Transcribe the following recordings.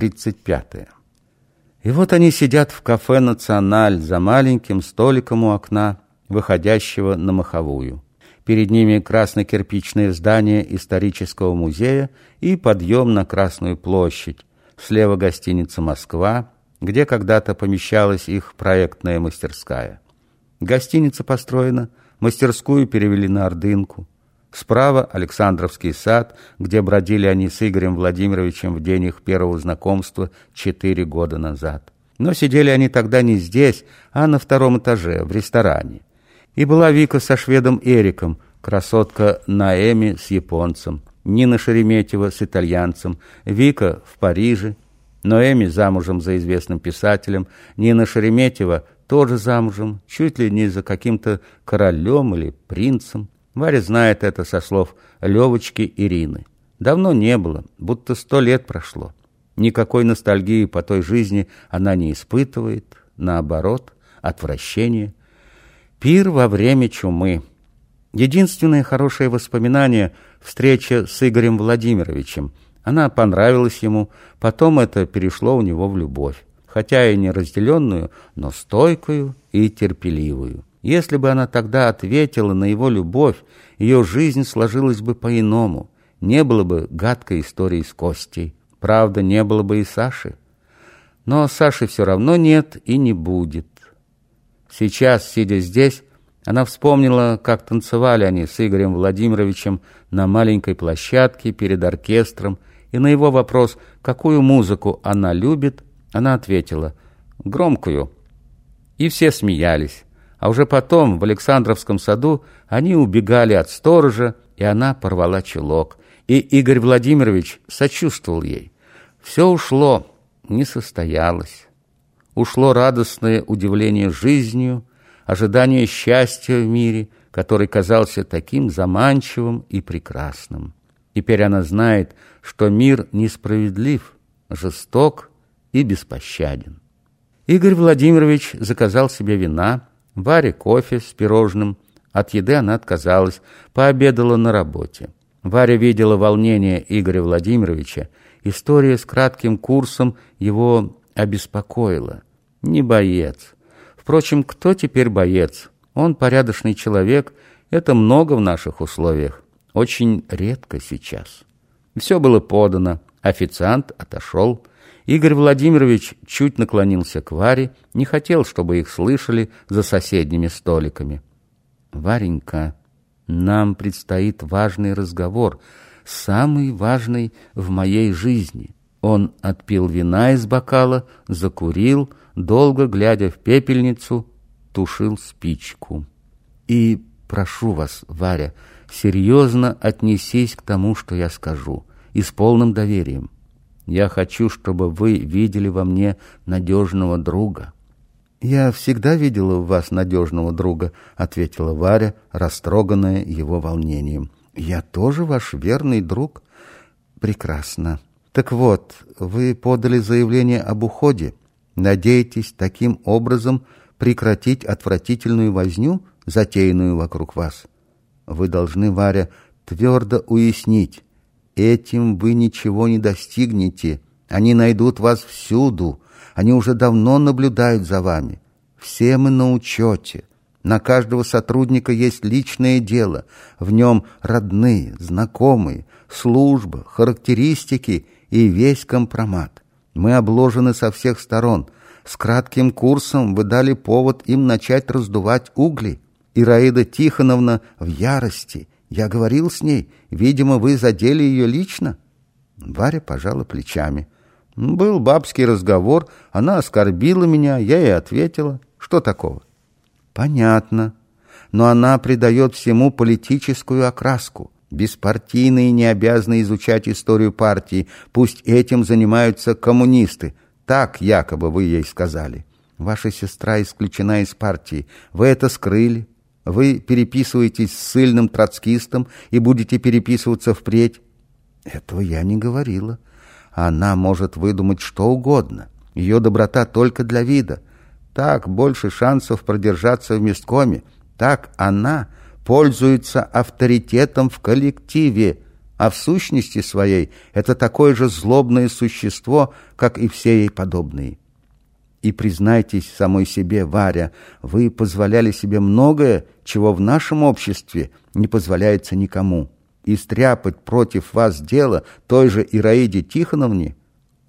Глава 35. И вот они сидят в кафе «Националь» за маленьким столиком у окна, выходящего на Маховую. Перед ними красно-кирпичное здание исторического музея и подъем на Красную площадь. Слева гостиница «Москва», где когда-то помещалась их проектная мастерская. Гостиница построена, мастерскую перевели на Ордынку. Справа Александровский сад, где бродили они с Игорем Владимировичем в день их первого знакомства четыре года назад. Но сидели они тогда не здесь, а на втором этаже, в ресторане. И была Вика со шведом Эриком, красотка Наэми с японцем, Нина Шереметьева с итальянцем, Вика в Париже, Ноэми замужем за известным писателем, Нина Шереметьева тоже замужем, чуть ли не за каким-то королем или принцем. Варя знает это со слов Левочки Ирины. Давно не было, будто сто лет прошло. Никакой ностальгии по той жизни она не испытывает, наоборот, отвращение. Пир во время чумы. Единственное хорошее воспоминание – встреча с Игорем Владимировичем. Она понравилась ему, потом это перешло у него в любовь, хотя и не разделенную, но стойкую и терпеливую. Если бы она тогда ответила на его любовь, ее жизнь сложилась бы по-иному. Не было бы гадкой истории с Костей. Правда, не было бы и Саши. Но Саши все равно нет и не будет. Сейчас, сидя здесь, она вспомнила, как танцевали они с Игорем Владимировичем на маленькой площадке перед оркестром, и на его вопрос, какую музыку она любит, она ответила «громкую». И все смеялись. А уже потом в Александровском саду они убегали от сторожа, и она порвала чулок. И Игорь Владимирович сочувствовал ей. Все ушло, не состоялось. Ушло радостное удивление жизнью, ожидание счастья в мире, который казался таким заманчивым и прекрасным. Теперь она знает, что мир несправедлив, жесток и беспощаден. Игорь Владимирович заказал себе вина, Варе кофе с пирожным. От еды она отказалась, пообедала на работе. Варя видела волнение Игоря Владимировича. История с кратким курсом его обеспокоила. Не боец. Впрочем, кто теперь боец? Он порядочный человек. Это много в наших условиях. Очень редко сейчас. Все было подано. Официант отошел. Игорь Владимирович чуть наклонился к Варе, не хотел, чтобы их слышали за соседними столиками. «Варенька, нам предстоит важный разговор, самый важный в моей жизни». Он отпил вина из бокала, закурил, долго глядя в пепельницу, тушил спичку. «И прошу вас, Варя, серьезно отнесись к тому, что я скажу, и с полным доверием. Я хочу, чтобы вы видели во мне надежного друга». «Я всегда видела в вас надежного друга», — ответила Варя, растроганная его волнением. «Я тоже ваш верный друг?» «Прекрасно. Так вот, вы подали заявление об уходе. Надеетесь таким образом прекратить отвратительную возню, затеянную вокруг вас? Вы должны, Варя, твердо уяснить, Этим вы ничего не достигнете. Они найдут вас всюду. Они уже давно наблюдают за вами. Все мы на учете. На каждого сотрудника есть личное дело. В нем родные, знакомые, служба, характеристики и весь компромат. Мы обложены со всех сторон. С кратким курсом вы дали повод им начать раздувать угли. Ираида Тихоновна в ярости – я говорил с ней. Видимо, вы задели ее лично. Варя пожала плечами. Был бабский разговор. Она оскорбила меня. Я ей ответила. Что такого? Понятно. Но она придает всему политическую окраску. Беспартийные не обязаны изучать историю партии. Пусть этим занимаются коммунисты. Так якобы вы ей сказали. Ваша сестра исключена из партии. Вы это скрыли. Вы переписываетесь с сильным троцкистом и будете переписываться впредь. Этого я не говорила. Она может выдумать что угодно. Ее доброта только для вида. Так больше шансов продержаться в месткоме. Так она пользуется авторитетом в коллективе. а в сущности своей это такое же злобное существо, как и все ей подобные. И признайтесь самой себе, Варя, вы позволяли себе многое, чего в нашем обществе не позволяется никому. И стряпать против вас дело той же Ираиде Тихоновне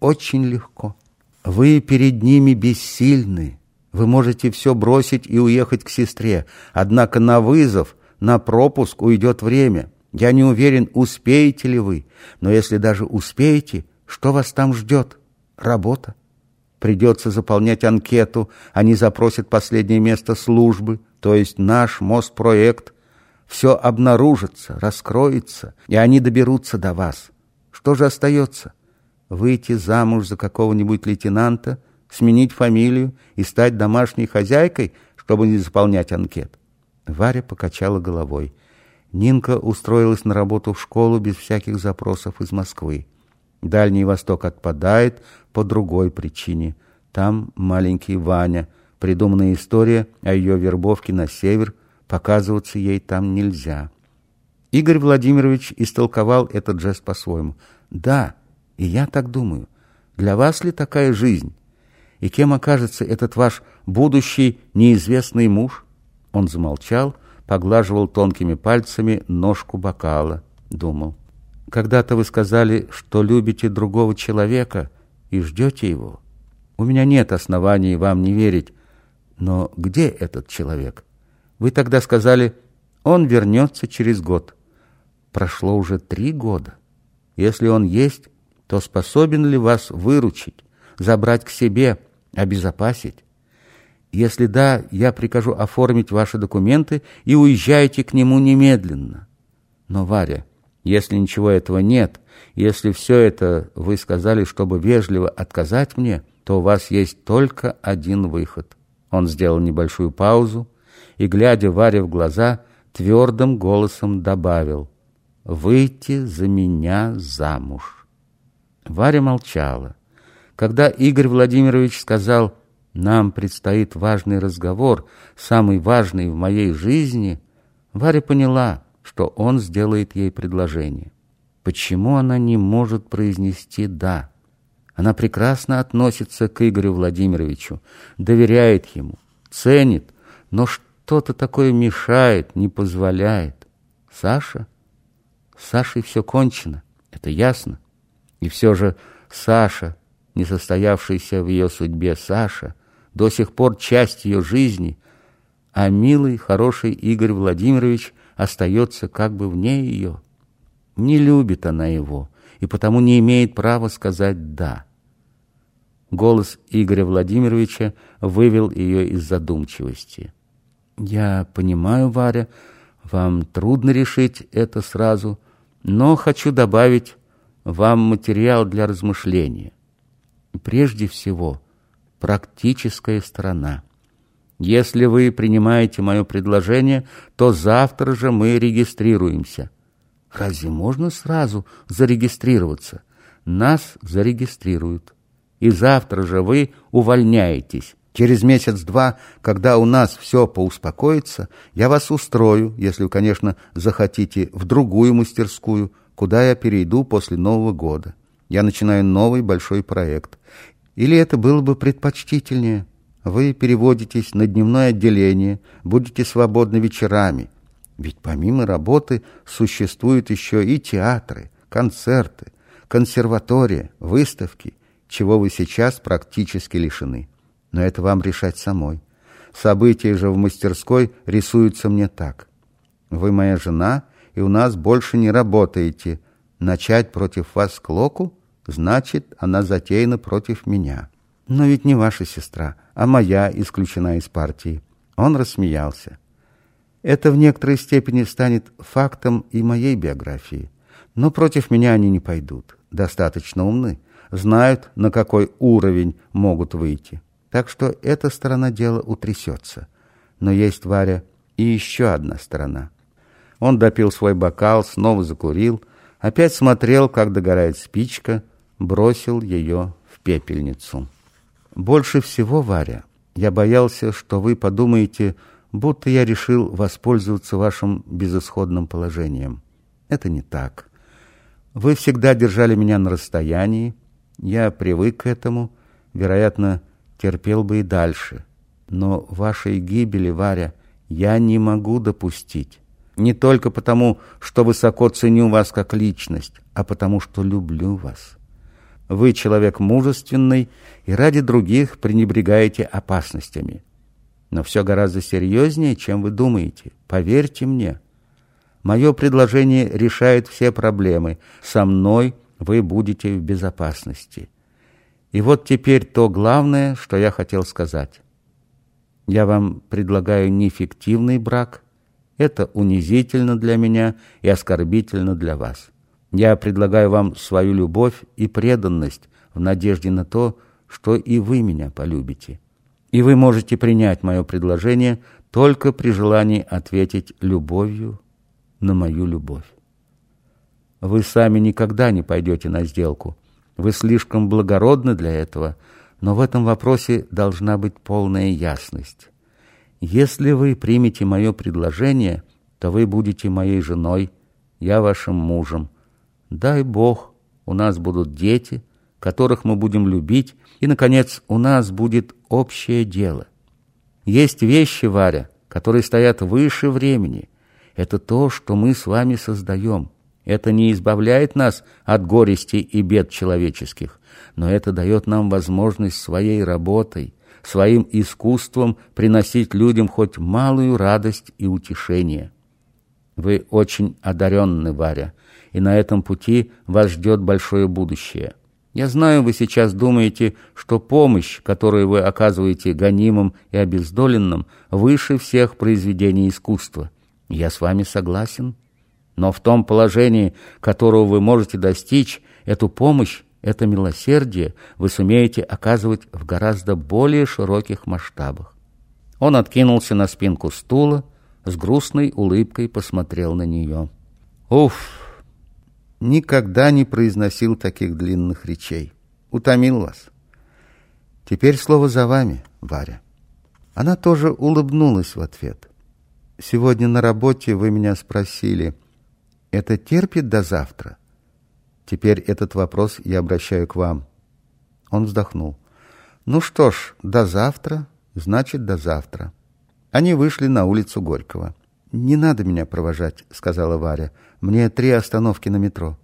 очень легко. Вы перед ними бессильны. Вы можете все бросить и уехать к сестре. Однако на вызов, на пропуск уйдет время. Я не уверен, успеете ли вы. Но если даже успеете, что вас там ждет? Работа. Придется заполнять анкету, они запросят последнее место службы, то есть наш Моспроект. Все обнаружится, раскроется, и они доберутся до вас. Что же остается? Выйти замуж за какого-нибудь лейтенанта, сменить фамилию и стать домашней хозяйкой, чтобы не заполнять анкет? Варя покачала головой. Нинка устроилась на работу в школу без всяких запросов из Москвы. Дальний Восток отпадает по другой причине. Там маленький Ваня. Придуманная история о ее вербовке на север. Показываться ей там нельзя. Игорь Владимирович истолковал этот жест по-своему. «Да, и я так думаю. Для вас ли такая жизнь? И кем окажется этот ваш будущий неизвестный муж?» Он замолчал, поглаживал тонкими пальцами ножку бокала, думал. Когда-то вы сказали, что любите другого человека и ждете его. У меня нет оснований вам не верить. Но где этот человек? Вы тогда сказали, он вернется через год. Прошло уже три года. Если он есть, то способен ли вас выручить, забрать к себе, обезопасить? Если да, я прикажу оформить ваши документы и уезжайте к нему немедленно. Но, Варя, если ничего этого нет, если все это вы сказали, чтобы вежливо отказать мне, то у вас есть только один выход. Он сделал небольшую паузу и, глядя Варе в глаза, твердым голосом добавил «Выйти за меня замуж». Варя молчала. Когда Игорь Владимирович сказал «Нам предстоит важный разговор, самый важный в моей жизни», Варя поняла – что он сделает ей предложение. Почему она не может произнести «да»? Она прекрасно относится к Игорю Владимировичу, доверяет ему, ценит, но что-то такое мешает, не позволяет. Саша? С Сашей все кончено, это ясно. И все же Саша, несостоявшийся в ее судьбе Саша, до сих пор часть ее жизни, а милый, хороший Игорь Владимирович остается как бы вне ее. Не любит она его и потому не имеет права сказать «да». Голос Игоря Владимировича вывел ее из задумчивости. «Я понимаю, Варя, вам трудно решить это сразу, но хочу добавить вам материал для размышления. Прежде всего, практическая сторона. Если вы принимаете мое предложение, то завтра же мы регистрируемся. Разве можно сразу зарегистрироваться? Нас зарегистрируют. И завтра же вы увольняетесь. Через месяц-два, когда у нас все поуспокоится, я вас устрою, если вы, конечно, захотите, в другую мастерскую, куда я перейду после Нового года. Я начинаю новый большой проект. Или это было бы предпочтительнее – вы переводитесь на дневное отделение, будете свободны вечерами. Ведь помимо работы существуют еще и театры, концерты, консерватория, выставки, чего вы сейчас практически лишены. Но это вам решать самой. События же в мастерской рисуются мне так. Вы моя жена, и у нас больше не работаете. Начать против вас клоку, значит, она затеяна против меня. Но ведь не ваша сестра, а моя исключена из партии. Он рассмеялся. Это в некоторой степени станет фактом и моей биографии. Но против меня они не пойдут. Достаточно умны. Знают, на какой уровень могут выйти. Так что эта сторона дела утрясется. Но есть, Варя, и еще одна сторона. Он допил свой бокал, снова закурил, опять смотрел, как догорает спичка, бросил ее в пепельницу. Больше всего, Варя, я боялся, что вы подумаете, будто я решил воспользоваться вашим безысходным положением. Это не так. Вы всегда держали меня на расстоянии. Я привык к этому. Вероятно, терпел бы и дальше. Но вашей гибели, Варя, я не могу допустить. Не только потому, что высоко ценю вас как личность, а потому, что люблю вас. Вы человек мужественный и ради других пренебрегаете опасностями. Но все гораздо серьезнее, чем вы думаете. Поверьте мне. Мое предложение решает все проблемы. Со мной вы будете в безопасности. И вот теперь то главное, что я хотел сказать. Я вам предлагаю не брак. Это унизительно для меня и оскорбительно для вас. Я предлагаю вам свою любовь и преданность в надежде на то, что и вы меня полюбите. И вы можете принять мое предложение только при желании ответить любовью на мою любовь. Вы сами никогда не пойдете на сделку. Вы слишком благородны для этого, но в этом вопросе должна быть полная ясность. Если вы примете мое предложение, то вы будете моей женой, я вашим мужем. Дай Бог, у нас будут дети, которых мы будем любить, и, наконец, у нас будет общее дело. Есть вещи, Варя, которые стоят выше времени. Это то, что мы с вами создаем. Это не избавляет нас от горести и бед человеческих, но это дает нам возможность своей работой, своим искусством приносить людям хоть малую радость и утешение. Вы очень одаренны, Варя, и на этом пути вас ждет большое будущее. Я знаю, вы сейчас думаете, что помощь, которую вы оказываете гонимым и обездоленным, выше всех произведений искусства. Я с вами согласен. Но в том положении, которого вы можете достичь, эту помощь, это милосердие вы сумеете оказывать в гораздо более широких масштабах. Он откинулся на спинку стула, с грустной улыбкой посмотрел на нее. «Уф!» Никогда не произносил таких длинных речей. Утомил вас. Теперь слово за вами, Варя. Она тоже улыбнулась в ответ. Сегодня на работе вы меня спросили, это терпит до завтра? Теперь этот вопрос я обращаю к вам. Он вздохнул. Ну что ж, до завтра, значит, до завтра. Они вышли на улицу Горького. «Не надо меня провожать», — сказала Варя. «Мне три остановки на метро».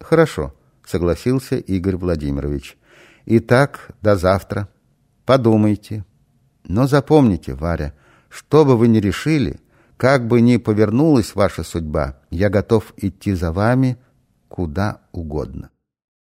«Хорошо», — согласился Игорь Владимирович. «Итак, до завтра. Подумайте. Но запомните, Варя, что бы вы ни решили, как бы ни повернулась ваша судьба, я готов идти за вами куда угодно».